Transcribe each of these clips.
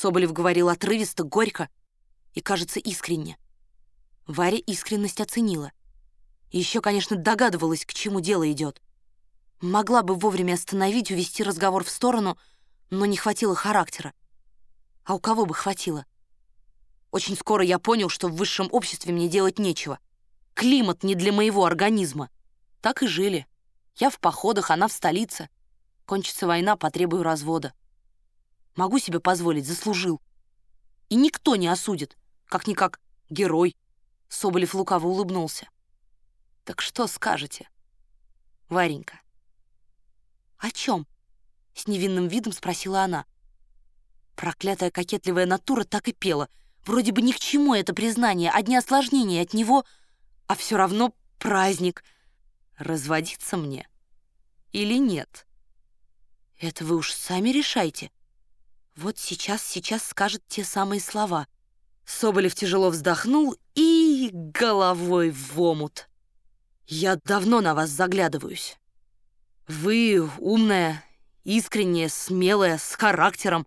Соболев говорил отрывисто, горько и, кажется, искренне. Варя искренность оценила. И еще, конечно, догадывалась, к чему дело идет. Могла бы вовремя остановить, увести разговор в сторону, но не хватило характера. А у кого бы хватило? Очень скоро я понял, что в высшем обществе мне делать нечего. Климат не для моего организма. Так и жили. Я в походах, она в столице. Кончится война, потребую развода. Могу себе позволить, заслужил. И никто не осудит, как-никак герой. Соболев лукаво улыбнулся. Так что скажете, Варенька? О чем? С невинным видом спросила она. Проклятая кокетливая натура так и пела. Вроде бы ни к чему это признание, одни осложнения от него, а все равно праздник. Разводиться мне или нет? Это вы уж сами решайте. Вот сейчас, сейчас скажет те самые слова. Соболев тяжело вздохнул и головой в омут. Я давно на вас заглядываюсь. Вы умная, искренняя, смелая, с характером.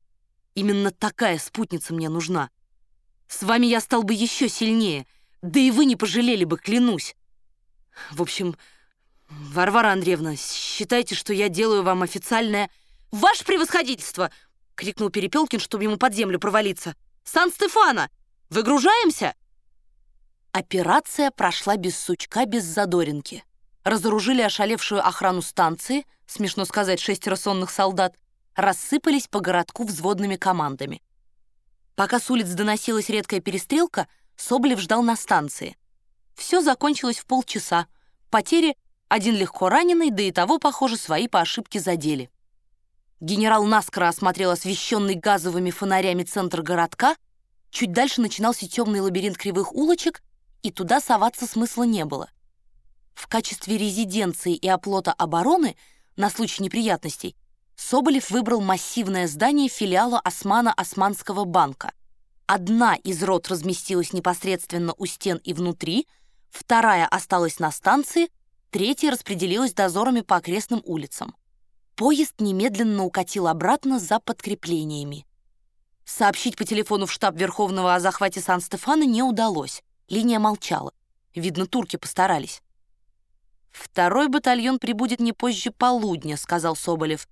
Именно такая спутница мне нужна. С вами я стал бы еще сильнее, да и вы не пожалели бы, клянусь. В общем, Варвара Андреевна, считайте, что я делаю вам официальное... «Ваше превосходительство!» — крикнул Перепелкин, чтобы ему под землю провалиться. «Сан-Стефана! Выгружаемся?» Операция прошла без сучка, без задоринки. Разоружили ошалевшую охрану станции, смешно сказать, шестеро сонных солдат, рассыпались по городку взводными командами. Пока с улиц доносилась редкая перестрелка, Соболев ждал на станции. Все закончилось в полчаса. Потери — один легко раненый, да и того, похоже, свои по ошибке задели. Генерал наскоро осмотрел освещенный газовыми фонарями центр городка. Чуть дальше начинался темный лабиринт кривых улочек, и туда соваться смысла не было. В качестве резиденции и оплота обороны на случай неприятностей Соболев выбрал массивное здание филиала Османа-Османского банка. Одна из рот разместилась непосредственно у стен и внутри, вторая осталась на станции, третья распределилась дозорами по окрестным улицам. Поезд немедленно укатил обратно за подкреплениями. Сообщить по телефону в штаб Верховного о захвате Сан-Стефана не удалось. Линия молчала. Видно, турки постарались. «Второй батальон прибудет не позже полудня», — сказал Соболев.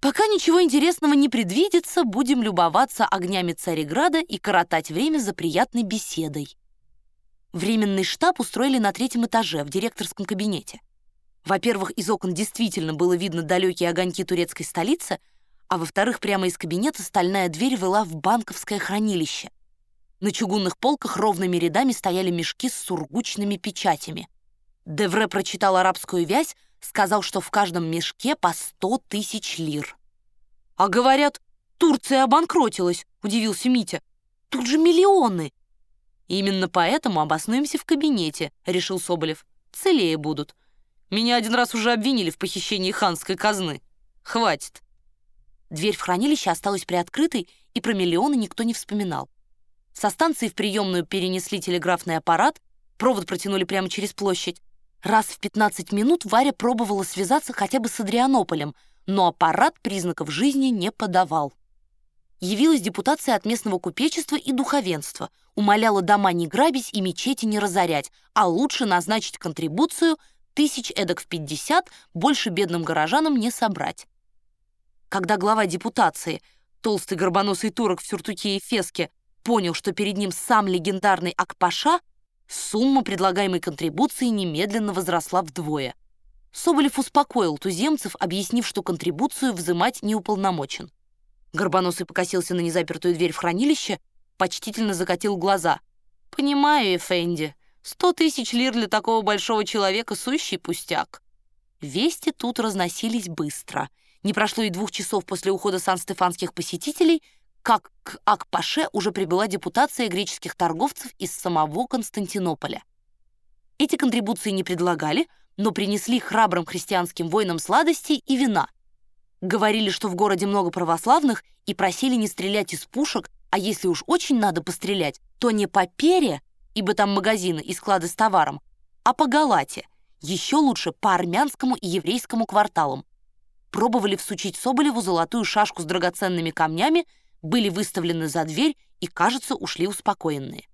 Пока ничего интересного не предвидится, будем любоваться огнями Цареграда и коротать время за приятной беседой. Временный штаб устроили на третьем этаже, в директорском кабинете. Во-первых, из окон действительно было видно далекие огоньки турецкой столицы, а во-вторых, прямо из кабинета стальная дверь вела в банковское хранилище. На чугунных полках ровными рядами стояли мешки с сургучными печатями. Девре прочитал арабскую вязь, сказал, что в каждом мешке по сто тысяч лир. «А говорят, Турция обанкротилась», — удивился Митя. «Тут же миллионы!» «Именно поэтому обоснуемся в кабинете», — решил Соболев. «Целее будут. Меня один раз уже обвинили в похищении ханской казны. Хватит». Дверь в хранилище осталась приоткрытой, и про миллионы никто не вспоминал. Со станции в приемную перенесли телеграфный аппарат, провод протянули прямо через площадь. Раз в 15 минут Варя пробовала связаться хотя бы с Адрианополем, но аппарат признаков жизни не подавал. Явилась депутация от местного купечества и духовенства, умоляла дома не грабить и мечети не разорять, а лучше назначить контрибуцию тысяч эдак в 50, больше бедным горожанам не собрать. Когда глава депутации, толстый горбоносый турок в сюртуке и феске, понял, что перед ним сам легендарный Акпаша, Сумма предлагаемой контрибуции немедленно возросла вдвое. Соболев успокоил туземцев, объяснив, что контрибуцию взимать не уполномочен. Горбоносый покосился на незапертую дверь в хранилище, почтительно закатил глаза. «Понимаю, Эфенди, сто тысяч лир для такого большого человека — сущий пустяк». Вести тут разносились быстро. Не прошло и двух часов после ухода сан-стефанских посетителей, как к Акпаше уже прибыла депутация греческих торговцев из самого Константинополя. Эти контрибуции не предлагали, но принесли храбрым христианским воинам сладостей и вина. Говорили, что в городе много православных, и просили не стрелять из пушек, а если уж очень надо пострелять, то не по пере, ибо там магазины и склады с товаром, а по Галате, еще лучше по армянскому и еврейскому кварталам. Пробовали всучить Соболеву золотую шашку с драгоценными камнями, были выставлены за дверь и, кажется, ушли успокоенные.